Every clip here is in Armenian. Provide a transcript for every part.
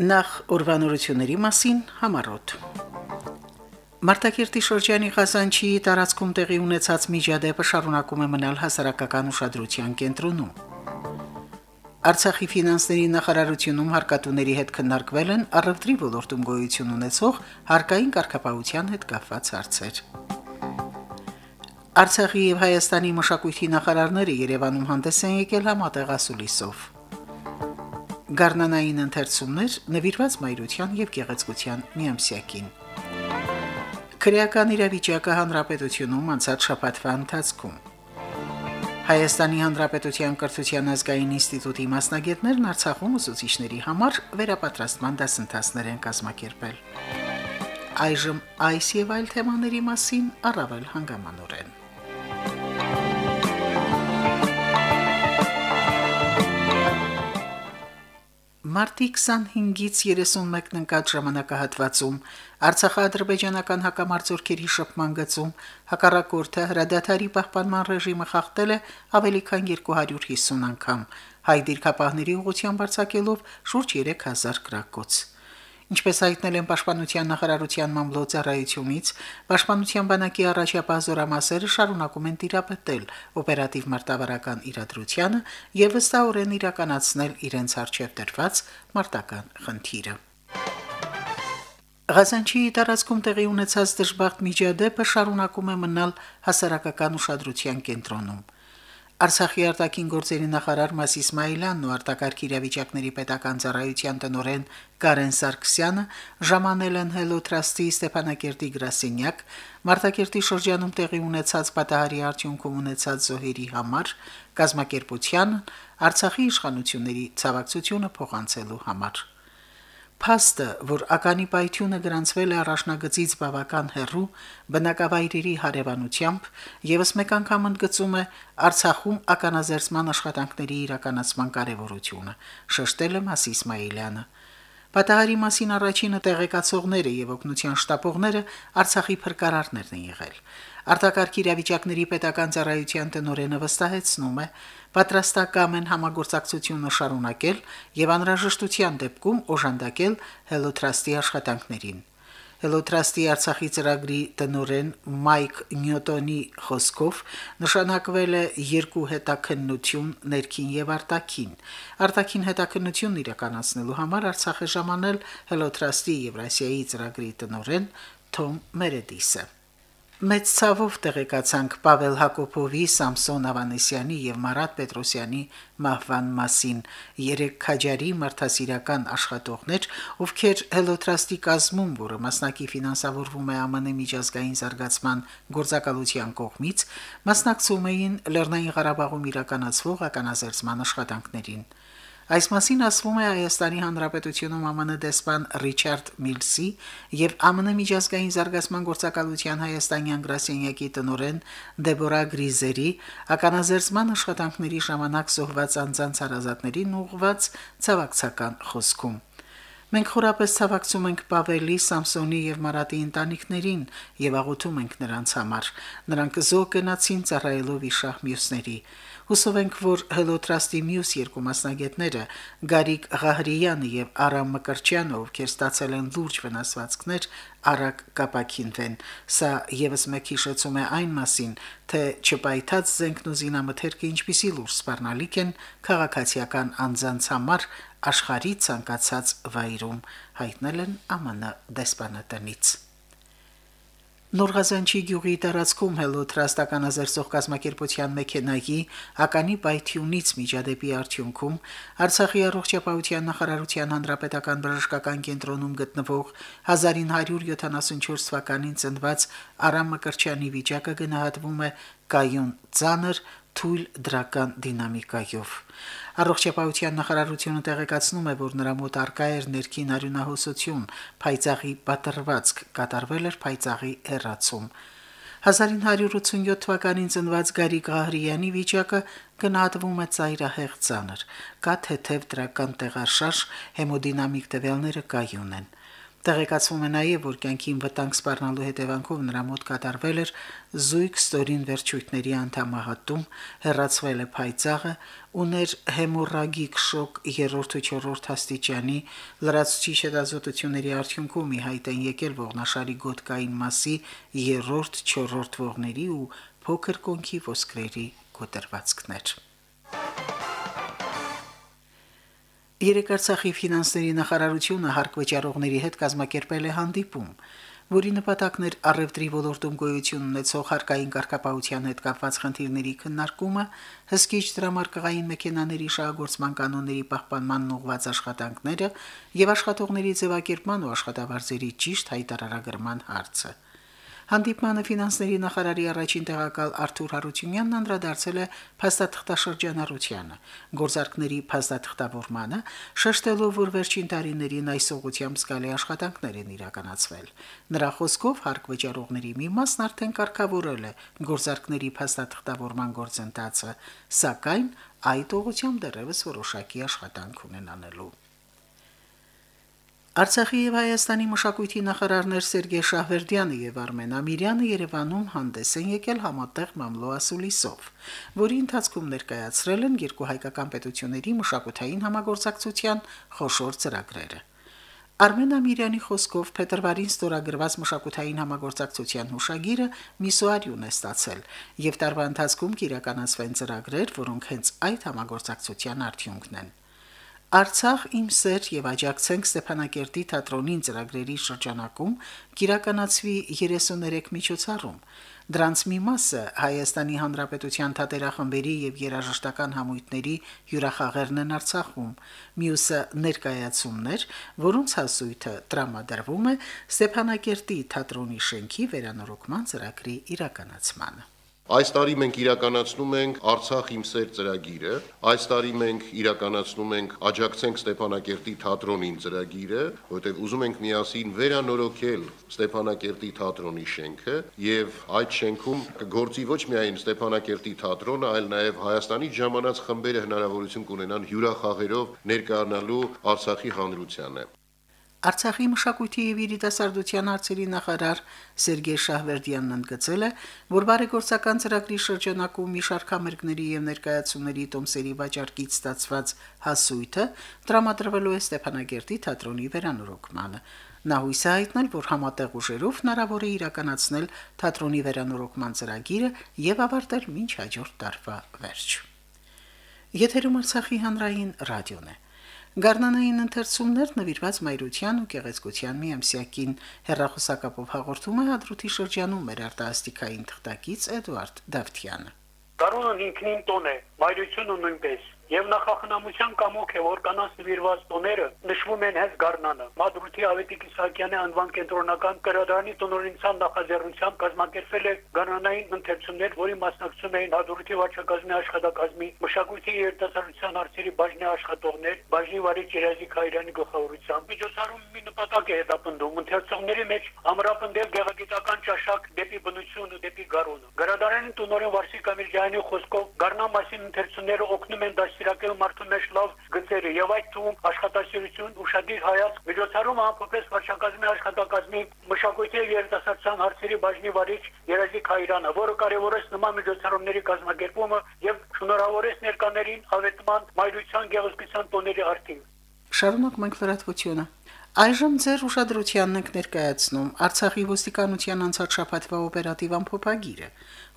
Նախ ուրվանորությունների մասին համարոտ։ Մարտակերտի շրջանի Ղազանչի տարածքում տեղի ունեցած միջադեպը շարունակում է մնալ հասարակական ուշադրության կենտրոնում։ Արցախի ֆինանսների նախարարությունում հարկատուների հետ քննարկվել են առևտրի ոլորտում գոյություն ունեցող հարկային կարգապահության հետ կապված հարցեր։ Արցախի եւ Հայաստանի մշակույթի նախարարները Երևանում հանդես են եկել համատեղ ասուլիսով։ Գառնանային ընթերցումներ նվիրված մայրության եւ գեղեցկության միամսյակին։ Քրեական իրավիճակը հանրապետությունում անցած շաբաթվա ընթացքում։ Հայաստանի Հանրապետության կրթության ազգային ինստիտուտի մասնագետներն Արցախում ուսուցիչների համար վերապատրաստման դասընթացներ են կազմակերպել։ Այժմ այս եւ այլ թեմաների մասին առավել հանգամանորեն։ Մարտի 25-ից 31-ն ընկած ժամանակահատվածում Արցախա-ադրբեջանական հակամարտությունների շփման գծում հակառակորդը հրադադարի պահպանման ռեժիմը խախտել է ավելի քան 250 անգամ, հայ դիրքապահների ուղղությամբ արձակելով շուրջ 3000 գրակոց։ Ինչպես հայտնել են Պաշտպանության նախարարության մամլոյցարայությունից, Պաշտպանության բանակի առաջապահ զորամասերը շարունակում են տիրապետել օպերատիվ մարտավարական իրադրությանը եւ վստահորեն իրականացնել իրենց արժեվ դրված մարտական խնդիրը։ Ղազանչի տարածքում տեղի ունեցած դժբախտ միջադեպը շարունակում է մնալ հասարակական ուշադրության կենտրոնում։ Արցախի արտաքին գործերի նախարար Մաս Իսմայելյանն ու արտակարգ իրավիճակների պետական ծառայության տնօրեն Կարեն Սարգսյանը ժամանել են Hello Trust-ի Ստեփանակերտի գրասենյակ Մարտակերտի շրջանում տեղի ունեցած պատահարի արդյունքում ունեցած զոհերի համար կազմակերպության Արցախի իշխանությունների ցավակցությունը փոխանցելու համար փաստը, որ ականի պայթյունը գրանցվել է առաջնագծից բավական հեռու բնակավայրերի հարևանությամբ, եւս մեկ անգամ ընդգծում է Արցախում ականազերծման աշխատանքների իրականացման կարևորությունը, շեշտել է Մաս Իսմայելյանը։ Պատահարի մասին առաջինը տեղեկացողները եւ օգնության շտապողները Արցախի փրկարարներն են եղել։ Արտակարգ իրավիճակների պետական ծառայության տնօրենը վստահեցնում է, պատրաստակամ են համագործակցությունը շարունակել եւ անհրաժեշտության դեպքում օժանդակել Հելոթրաստի աշխատանքներին։ Հելոթրաստի Արցախի ծրագրի տնօրեն Մայք Նյուտոնի խոսքով նշանակվել է երկու հետաքննություն ներքին եւ արտաքին։ Արտաքին հետաքննությունն իրականացնելու համար Արցախ է ժամանել Հելոթրաստի Եվրասիայի ծրագրի տնօրեն Թոմ Մերեդիսը։ Մեծ ցավով տեղեկացանք Պավել Հակոբովի, Սամսոն Ավանեսյանի եւ Մարատ Պետրոսյանի մահվան մասին։ Երեք քաջարի մարդասիրական աշխատողներ, ովքեր Հելոտրաստի կազմում, որը մասնակի ֆինանսավորվում է ԱՄՆ միջազգային զարգացման գործակալության կողմից, մասնակցում էին Լեռնային Ղարաբաղում իրականացվող ականազերծման աշխատանքներին։ Այս մասին ասվում է Հայաստանի Հանրապետությունում ԱՄՆ դեսպան Ռիչարդ Միլսի եւ ԱՄՆ միջազգային զարգացման գործակալության հայաստանյան գրասենյակի տնօրեն Դեբորա Գրիզերի ականազերծման աշխատանքների ժամանակ զոհված անձանց հարազատներին ուղղված ցավակցական խոսքում։ Մենք խորապես ցավակցում ենք Պավելի, Սամսոնի եւ Մարատի ընտանիքներին եւ աղոթում ենք նրանց համար։ Նրանք զոհ գնացին ծառայելով իշահ մյուսների։ Հուսով ենք, որ Հելոտրաստի մյուս երկու մասնագետները Գարիկ Ղահրյանը եւ Արամ Մկրչյանը, ովքեր ստացել են լուրջ վնասվածքներ, արագ կապակինվեն։ Սա եւս մեկ հիշեցում է այն մասին, թե չպայթած զենքն ու զինամթերքը ինչպիսի լուրջ սպառնալիք են քաղաքացիական անձանց համար աշխարհի ցանկացած վայրում, հայտնել են ԱՄՆ դեսպանատնից։ Նորղազանչի գյուղի տարածքում հելոտրաստական ազերծող կազմակերպության մեքենայի ականի պայթյունից միջադեպի արդյունքում Արցախի առողջապահության նախարարության հանրապետական բժշկական կենտրոնում գտնվող 1974 թվականին ծնված Արամ Մկրչյանի վիճակը գնահատվում է կայուն ծանր թույլ դրական դինամիկայով։ Առողջապահության նախարարությունը տեղեկացնում է, որ նրա մոտ արկա էր ներքին արյունահոսություն, փայծաղի պատրվածք, կատարվել էր փայծաղի հերացում։ 1987 թվականին ծնված Գարիկ Ղահրյանի վիճակը գնահատվում է ծայրահեղ ծանր։ Կա թեթև դրական տեղաշարժ, հեմոդինամիկ տվյալները կայուն են։ Տեղեկացվում է նաև, որ կյանքին վտանգ սպառնալու հետևանքով նրա մոտ կատարվել էր զույգ ստորին վերջույթների անդամահատում, հերացվել է փայծաղը, ուներ հեմորագիկ շոկ 3-րդ ու 4-րդ աստիճանի, լրացուցիչ հետազոտությունների արդյունքում ի հայտ են եկել ողնաշարի գոտկային մասի 3-րդ, 4-րդ ողների ու փոքր կոնքի ոսկրերի կոտրվածքներ։ Երեք Արցախի ֆինանսների նախարարությունը հարկ վճարողների հետ կազմակերպել է հանդիպում, որի նպատակն էր առևտրի ոլորտում գոյություն ունեցող հարկային կարգապահության հետ կապված խնդիրների քննարկումը, հսկիչ դրամարկղային մեքենաների շահագործման կանոնների պահպանման ուղղված աշխատանքները եւ աշխատողների ձևակերպման ու աշխատավարձերի ճիշտ հայտարարագրման հարցը։ Հանդիպմանը ֆինանսների նախարարի առաջին տեղակալ Արթուր Հարությունյանն անդրադարձել է փաստաթղթաշրջանառությանը, գործարքների փաստաթղթավորմանը, շեշտելով, որ վերջին տարիներին այս ուղղությամբ զգալի աշխատանքներ են իրականացվել։ Նրա խոսքով հարկ վճարողների մի մասն արդեն կարգավորել է գործարքների փաստաթղթավորման գործընթացը, սակայն այդ ուղղությամբ դեռևս որոշակի աշխատանք ունենանելու։ Արցախի եւ Հայաստանի մշակույթի նախարարներ Սերգեյ Շահվերդյանը եւ Արմեն Ամիրյանը Երևանում հանդես են եկել համատեղ մամլո ասուլիսով, որի ընթացքում ներկայացրել են երկու հայկական պետությունների մշակութային համագործակցության խոշոր ծրագրերը։ Արմեն Ամիրյանի խոսքով փետրվարին ստորագրված մշակութային համագործակցության հուշագիրը միսուարյուն է ստացել եւ տարվա ընթացքում կիրականացվեն ծրագրեր, որոնք հենց այդ համագործակցության արդյունքն են։ Արցախ իմ սեր եւ աջակցենք Ստեփանակերտի թատրոնին ծրագրերի շրջանակում կիրականացվի 33 միջոցառում։ Դրանց մի մասը Հայաստանի Հանրապետության թատերախմբերի եւ երաժշտական համույթների հյուրախաղերն են Արցախում, մյուսը ներկայացումներ, որոնց հասույթը տրամադրվում է Ստեփանակերտի թատրոնի շենքի վերանորոգման ծրագրի իրականացմանը։ Այս տարի մենք իրականացնում ենք Արցախ իմ սեր ծրագիրը, այս տարի մենք իրականացնում ենք Աջակցենք Ստեփանակերտի թատրոնին ծրագիրը, որտեղ ուզում ենք միասին վերանորոգել Ստեփանակերտի թատրոնի շենքը եւ այդ շենքում կգործի ոչ միայն Ստեփանակերտի թատրոնը, այլ նաեւ Հայաստանի ժամանած խմբերը հնարավորություն կունենան հյուրախաղերով ներկայանալու Արցախի հանրությանը։ Արցախի մշակույթի եւ երիտասարդության հարցերի նախարար Սերգեյ Շահվերդյանն ընդգծել է, որ բարեգործական ծրագրի շրջանակում մի շարք համերգների եւ ներկայացումների տոմսերի վաճառքից ստացված հասույթը տրամադրվելու է Ստեփանագերտի թատրոնի վերանորոգմանը։ Նա հույս է հայտնել, որ համատեղ ուժերով հնարավոր է իրականացնել թատրոնի վերանորոգման ծրագիրը եւ ավարտել մինչ հաջորդ տարվա վերջ։ Եթերում Արցախի հանրային ռադիոն է։ Գառնանային ընթերցումներ նվիրված մայրության ու գեղեցկության միամսյակին հերրախոսակապով հաղորդում է հադրութի շրջանում մեր արտասթիկային թղթակից Էդվարդ Դավթյանը։ Գառնան ինքնին տոն է, մայրությունը նույնպես եւ նախախնամության կամոք է, որ կանանց նվիրված տոները նշվում են հենց Գառնանը։ Մադրութի Ավետիք Իսահակյանի անվան կենտրոնական կրադարանի տնօրինության նախաձեռնությամբ կազմակերպվել է Գառնանային ընթերցումներ, որի մասնակցում էին Մադրութի վարչակազմի աշխատակազմի մշակույթի երիտասարդության հարցերի բաժնի աշխատողներ, բաժնի վարիչ Երազիկ Հայրյանի գլխավորությամբ։ Միջոցառում մի նպատակ է հետապնդում ընթերցողների մեջ ամրապնդել գեղագիտական ճաշակ դեպի բնություն ու դեպի Գառունը։ Գարադարանի տնօրեն Վարսիկ Ամիրյանի խոսքով Գառնա մասին ընթերցումները օգնում են դաշ դաստիարակել մարդու մեջ լավ գծերը եւ այդ թվում աշխատասիրություն, ուշադիր հայացք, միջոցառումը ամփոփեց վարչակազմի աշխատակազմի մշակույթի եւ երիտասարդության հարցերի բաժնի վարիչ Երազիկ Հայրանը, որը կարևորեց նման միջոցառումների կազմակերպումը եւ շնորհավորեց ներկաներին ավետման մայրության գեղեցկության տոների արդին։ Շարունակ մենք լրատվությունը։ Այժմ ձեր ուշադրությանն ենք ներկայացնում. Արցախի ոստիկանության անցած շաբաթվա օպերատիվ ամփոփագիրը։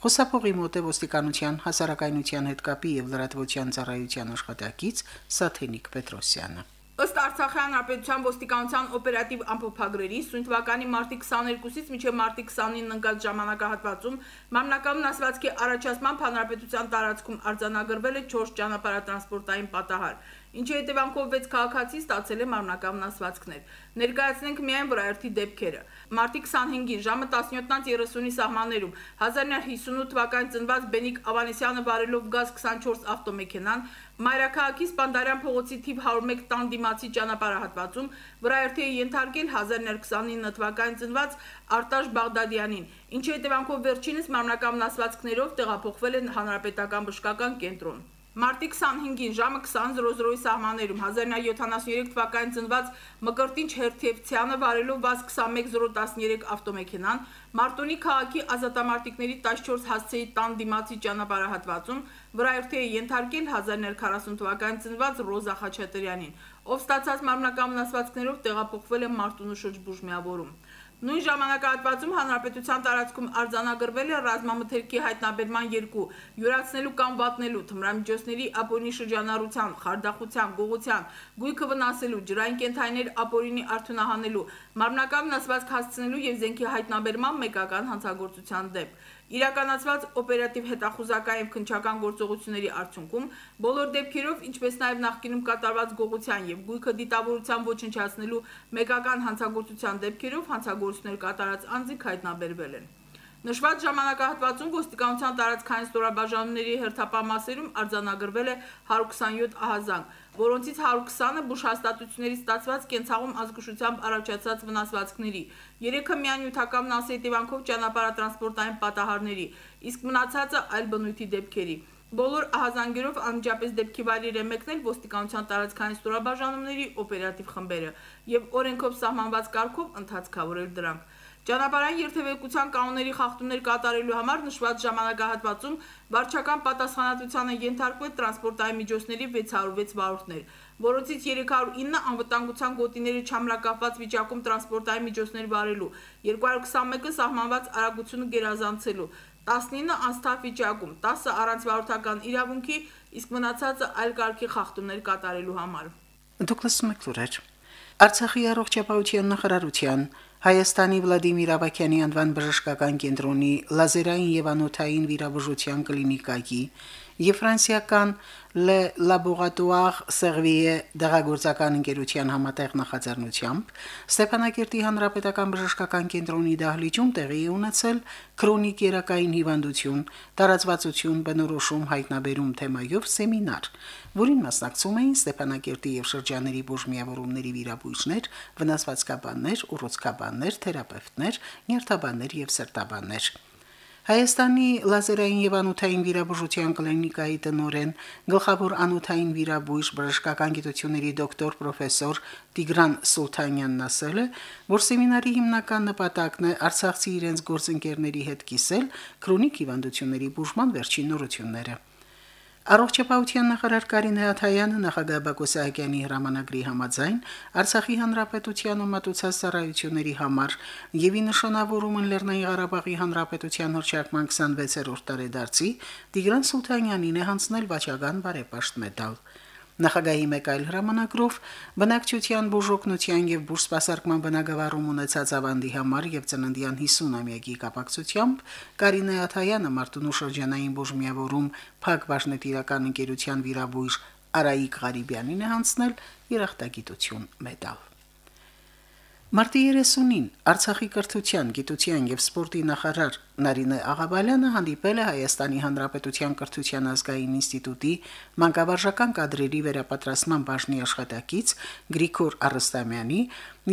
Խոսափողի մոտ է ոստիկանության հասարակայնության հետ կապի եւ լրատվության ծառայության աշխատակից Սաթենիկ Պետրոսյանը։ Ըստ Արցախի հանրապետության ոստիկանության օպերատիվ ամփոփագրերի սույն թվականի մարտի 22-ից մինչև մարտի 29-ն ընկած ժամանակահատվածում մամլական ասվածքի առաջացման հանրապետության տարածքում արձանագրվել է 4 ճանապարհատրանսպորտային պատահար ինչի հետևանքով 6 քաղաքացի ստացել է մարմնական վնասվածքներ։ Ներկայացնենք միայն վրայերթի դեպքերը։ Մարտի 25-ին ժամը 17:30-ի սահմաններում 1958 թվականին ծնված Բենիկ Ավանեսյանը վարելով գազ 24 ավտոմեքենան Մայրաքաղաքի Սպանդարյան փողոցի թիվ 101 տան դիմացի ճանապարհահատվածում վրայերթի է ենթարկել 1929 թվականին ծնված Արտաշ Բաղդադյանին, ինչի հետևանքով վերջինս մարմնական վնասվածքներով տեղափոխվել են հանրապետական բժշկական կենտրոն։ Մարտի 25-ին ժամը 20:00-ի սահմաններում 1973 թվականին ծնված Մկրտինչ Հերթևցյանը վարելով ՎԱԶ-21013 ավտոմեքենան Մարտունի քաղաքի ազատամարտիկների 14 հասցեի տան դիմացի ճանապարհահատվածում վրայորդի է ենթարկել 1940 թվականին ծնված Ռոզա Խաչատրյանին, ով ստացած մարմնական վնասվածքներով տեղափոխվել է Մարտունու շրջբուժմիավորում։ Նույն ժամանակահատվածում հանրապետության տարածքում արձանագրվել է ռազմամթերքի հայտնաբերման երկու՝ յուրացնելու կամ վատնելու, թմրամիջոցների ապօրինի շրջանառության, խարդախության, գողության, գույքը վնասելու, ջրային կենթայիներ ապօրինի արդյունահանելու, մարմնական վնասվածք հասցնելու եւ զենքի հայտնաբերման մեկական հանցագործության դեպք։ Իրականացված օպերատիվ հետախուզական եւ քնչական գործողությունների արդյունքում բոլոր դեպքերով, ինչպես նաեւ նախկինում կատարված գողության եւ գույքը դիտավորության ոչնչացնելու մեկական հանցագործության դեպքերով հանցագործություններ կատարած անձինք հայտնաբերվել են։ Նշված ժամանակահատվածում ոստիկանության տարածքային ստորաբաժանումների հերթապահ մասերում արձանագրվել է 127 ահազանգ, որոնցից 120-ը բուժհաստատությունների ստացված կենցաղում ազգուշությամբ առաջացած վնասվածքների, 3-ը միանյութական վնասետիվանքով ճանապարհատրանսպորտային պատահարների, իսկ մնացածը այլ բնույթի դեպքերի։ Բոլոր ահազանգերով անմիջապես դեպքի վայրեր է մեկնել ոստիկանության տարածքային ստորաբաժանումների օպերատիվ խմբերը եւ օրենքով սահմանված կարգով ընդհանցքավորել դրանք։ Ճանապարհային երթևեկության կանոնների խախտումներ կատարելու համար նշված ժամանակահատվածում վարչական պատասխանատվությանը ենթարկվել տրանսպորտային միջոցների 606 վարորդներ, որոնցից 309 անվտանգության գոտիների չամրակապված վիճակում տրանսպորտային միջոցներ վարելու, 221-ը սահմանված արագությունը գերազանցելու, 19 անստափ վիճակում, 10-ը առանց վարորդական իրավունքի, իսկ մնացածը այլ կարգի խախտումներ կատարելու համար։ Դուք լսում եք լուրեր։ Արցախի առողջապահության նախարարության Հայաստանի Վլադիմիր Ավակյանի անվան բժշկական կենտրոնի լազերային եւ անոթային վիրաբուժության կլինիկայի եւ ֆրանսիական Le Laboratoire Servier դեղագործական ընկերության համատեղ նախաձեռնությամբ Ստեփանակերտի հանրապետական բժշկական կենտրոնի դահլիճում տեղի է ունեցել քրոնիկ երակային հիվանդություն, տարածվածություն, բնորոշում հայտնաբերում թեմայով սեմինար, որին մասնակցում էին Ստեփանակերտի եւ շրջաների բուժմիավորումների վիրաբույժներ, վնասվածքաբաններ, ուռուցքաբաններ, թերապևտներ, նյարդաբաններ եւ սրտաբաններ։ Հայաստանի լազերային եւ անոթային վիրաբուժության կլինիկայի տնօրեն, գլխավոր անոթային վիրաբույժ բժշկական գիտությունների դոկտոր պրոֆեսոր Տիգրան Սուլթանյանն ասել է, որ սեմինարի հիմնական նպատակն է Արցախցի իրենց գործընկերների հետ կիսել քրոնիկ հիվանդությունների բուժման վերջին նորությունները։ Առողջապահության նախարար Կարինե Աթայանը նախագահ Բակո Սահակյանի հրամանագրի համաձայն Արցախի հանրապետության ու մատուցած ծառայությունների համար եւ ի նշանավորում Լեռնային Ղարաբաղի հանրապետության հռչակման 26-րդ տարեդարձի Տիգրան Սուլթանյանին է հանձնել վաճառական բարեպաշտ մեդալ։ Նախագահի մեկ այլ հրամանագրով բնակչության բուժօգնության եւ բուժսպասարկման բնագավառում ունեցած ավանդի համար եւ ծննդյան 50-ամյակի կապակցությամբ Կարինե Աթայանը Մարտունու շրջանային բուժմիավորում Փակ Բաշնետիրական ընկերության վիրաբույժ Արայիկ Ղարիբյանին է հանձնել երախտագիտություն մեդալ։ Մարտի 30-ին Արցախի կրթության, գիտության եւ սպորտի նախարար Նարինե Աղաբալյանը հանդիպել է Հայաստանի Հանրապետության կրթության ազգային ինստիտուտի մանկավարժական կadrերի վերապատրաստման բաժնի աշխատակից Գրիգոր Արստամյանի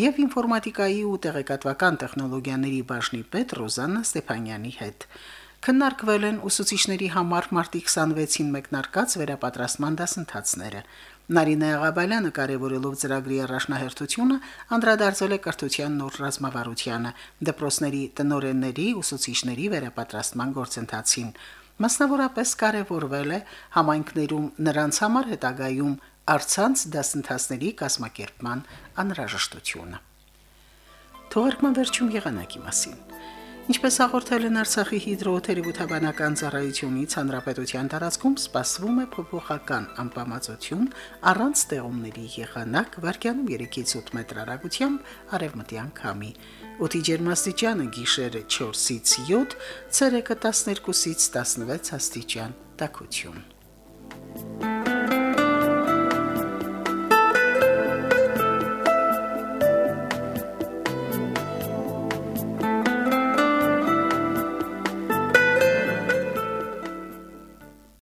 եւ ինֆորմատիկայի ու տեղեկատվական տեխնոլոգիաների բաժնի պետ Ռոզաննա Ստեփանյանի հետ։ Քննարկվել են ուսուցիչների համար մարտի 26-ին մեկնարկած վերապատրաստման դասընթացները։ Նարինե Աղաբալյանը կարևորելով ծրագրի առաջնահերթությունը անդրադարձել է կրթության նոր ռազմավարությանը, դպրոցների տնօրենների, ուսուցիչների վերապատրաստման գործընթացին։ Մասնավորապես կարևորվել է համայնքներում նրանց համար հետագայում արցանց դասընթացների կազմակերպման անհրաժեշտությունը։ Թողարկման վերջում եղանակի մասին։ Ինչպես հաղորդել են Արցախի հիդրոթերապևտաբանական ծառայությունից, հանրապետության տարածքում սպասվում է փոփոխական անբավարարություն առանց ստեղումների եղանակ վարկյանում 3-ից 8 մետր հեռագությամբ արևմտյան քամի։ Օդի ջերմաստիճանը գիշերը 4-ից 7, ցերեկը 12-ից 16 աստիճան։ Տակություն։